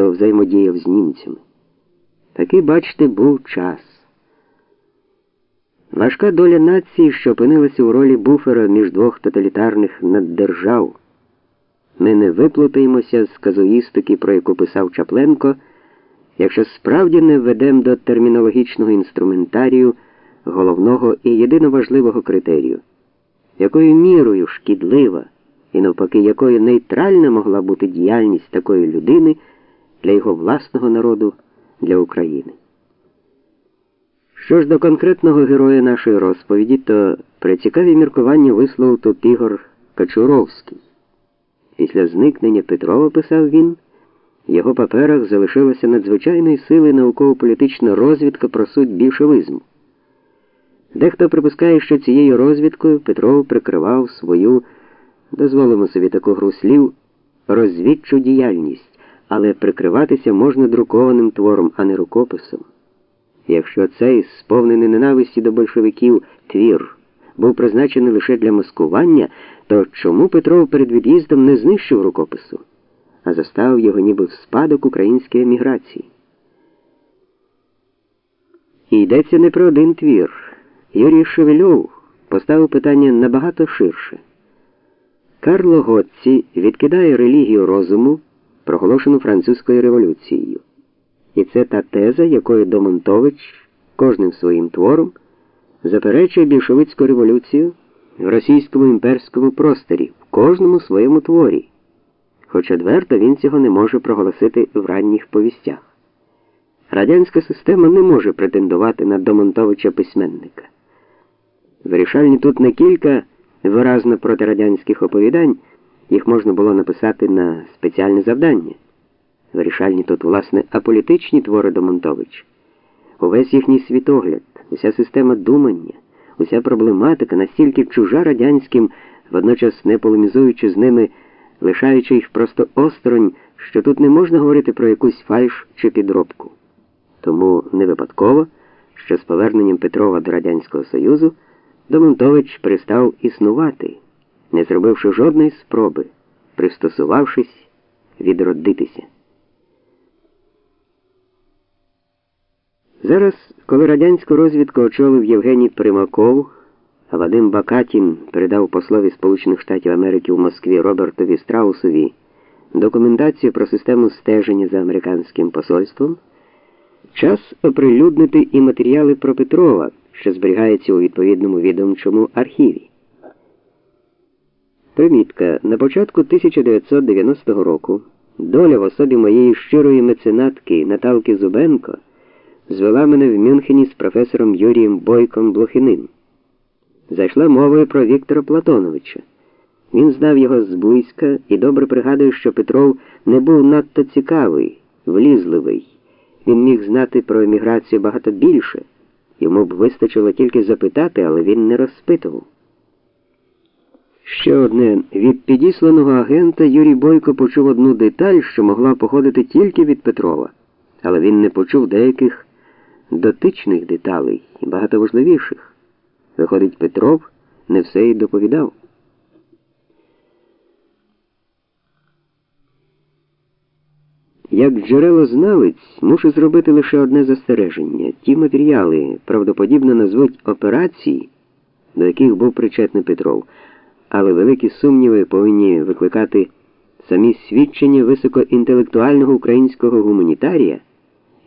хто взаємодіяв з німцями. Такий, бачите, був час. Важка доля нації, що опинилася у ролі буфера між двох тоталітарних наддержав. Ми не виплутаємося з казуїстики, про яку писав Чапленко, якщо справді не введемо до термінологічного інструментарію головного і єдино важливого критерію, якою мірою шкідлива і навпаки, якою нейтральна могла бути діяльність такої людини для його власного народу, для України. Що ж до конкретного героя нашої розповіді, то при цікаві міркування висловив тут Ігор Качуровський. Після зникнення Петрова, писав він, в його паперах залишилася надзвичайної сили науково-політична розвідка про суть більшовизму. Дехто припускає, що цією розвідкою Петров прикривав свою, дозволимо собі таку гру слів, розвідчу діяльність, але прикриватися можна друкованим твором, а не рукописом. Якщо цей сповнений ненависті до большевиків твір був призначений лише для маскування, то чому Петров перед від'їздом не знищив рукопису, а заставив його ніби в спадок української еміграції? І йдеться не про один твір. Юрій Шевельов поставив питання набагато ширше. Карло Готці відкидає релігію розуму, проголошену французькою революцією. І це та теза, якою Домонтович кожним своїм твором заперечує більшовицьку революцію в російському імперському просторі, в кожному своєму творі, хоч одверто він цього не може проголосити в ранніх повістях. Радянська система не може претендувати на Домонтовича письменника. Вирішальні тут не кілька виразно протирадянських оповідань, їх можна було написати на спеціальне завдання. Вирішальні тут, власне, аполітичні твори Домонтович. Увесь їхній світогляд, уся система думання, уся проблематика настільки чужа радянським, водночас не полемізуючи з ними, лишаючи їх просто осторонь, що тут не можна говорити про якусь фальш чи підробку. Тому не випадково, що з поверненням Петрова до Радянського Союзу Домонтович перестав існувати, не зробивши жодної спроби, пристосувавшись відродитися. Зараз, коли радянську розвідку очолив Євгеній Примаков, а Вадим Бакатін передав послові Сполучених Штатів Америки в Москві Робертові Страусові документацію про систему стеження за американським посольством, час оприлюднити і матеріали про Петрова, що зберігається у відповідному відомчому архіві. Примітка. На початку 1990 року доля в особі моєї щирої меценатки Наталки Зубенко звела мене в Мюнхені з професором Юрієм Бойком Блохиним. Зайшла мовою про Віктора Платоновича. Він знав його зблизька і добре пригадує, що Петров не був надто цікавий, влізливий. Він міг знати про еміграцію багато більше. Йому б вистачило тільки запитати, але він не розпитував. Ще одне від підісланого агента Юрій Бойко почув одну деталь, що могла походити тільки від Петрова, але він не почув деяких дотичних деталей багато важливіших. Виходить, Петров не все й доповідав. Як джерелознавець мушу зробити лише одне застереження. Ті матеріали правдоподібно назвуть операції, до яких був причетний Петров, але великі сумніви повинні викликати самі свідчення високоінтелектуального українського гуманітарія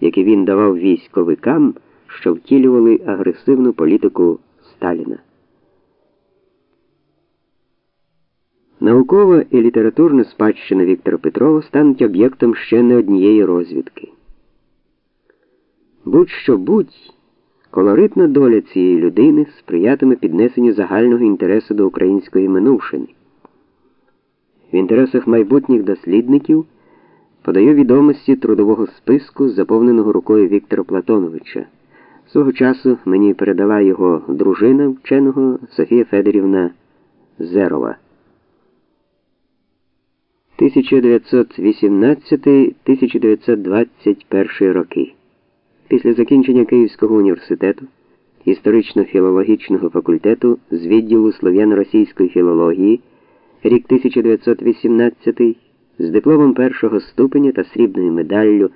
які він давав військовикам, що втілювали агресивну політику Сталіна. Наукова і літературна спадщина Віктора Петрова стануть об'єктом ще не однієї розвідки. Будь-що будь, колоритна доля цієї людини сприятиме піднесенню загального інтересу до української минувшини. В інтересах майбутніх дослідників подаю відомості трудового списку, заповненого рукою Віктора Платоновича. Свого часу мені передала його дружина вченого Софія Федорівна Зерова. 1918-1921 роки. Після закінчення Київського університету, історично-філологічного факультету з відділу слов'яно-російської філології, рік 1918 з дипломом першого ступеня та срібною медаллю